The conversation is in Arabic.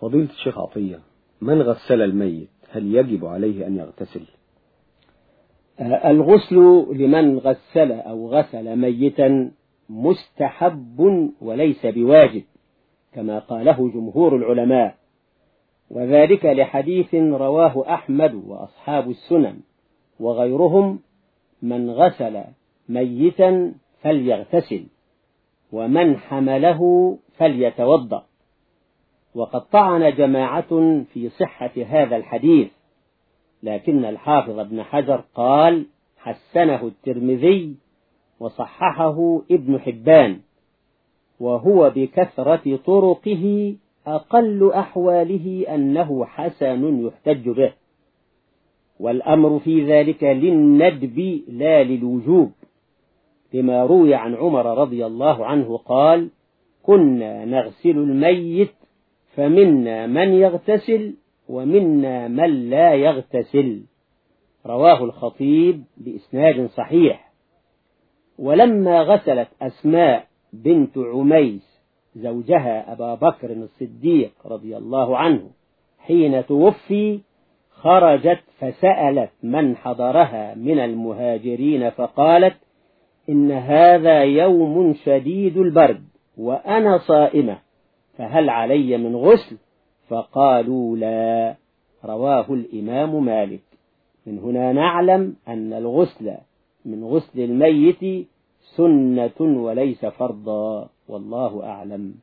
فضيلة الشيخ عطية من غسل الميت؟ هل يجب عليه أن يغتسل؟ الغسل لمن غسل أو غسل ميتا مستحب وليس بواجب كما قاله جمهور العلماء. وذلك لحديث رواه أحمد وأصحاب السنن وغيرهم من غسل ميتا فليغتسل ومن حمله فليتوضأ. وقد طعن جماعة في صحة هذا الحديث لكن الحافظ ابن حجر قال حسنه الترمذي وصححه ابن حبان وهو بكثرة طرقه أقل أحواله أنه حسن يحتج به. والأمر في ذلك للندب لا للوجوب لما روي عن عمر رضي الله عنه قال كنا نغسل الميت فمنا من يغتسل ومنا من لا يغتسل. رواه الخطيب بإسناد صحيح. ولما غسلت أسماء بنت عميس زوجها أبا بكر الصديق رضي الله عنه حين توفي خرجت فسألت من حضرها من المهاجرين فقالت إن هذا يوم شديد البرد وأنا صائمة. فهل علي من غسل؟ فقالوا لا. رواه الإمام مالك. من هنا نعلم أن الغسل من غسل الميت سنة وليس فرضا والله أعلم.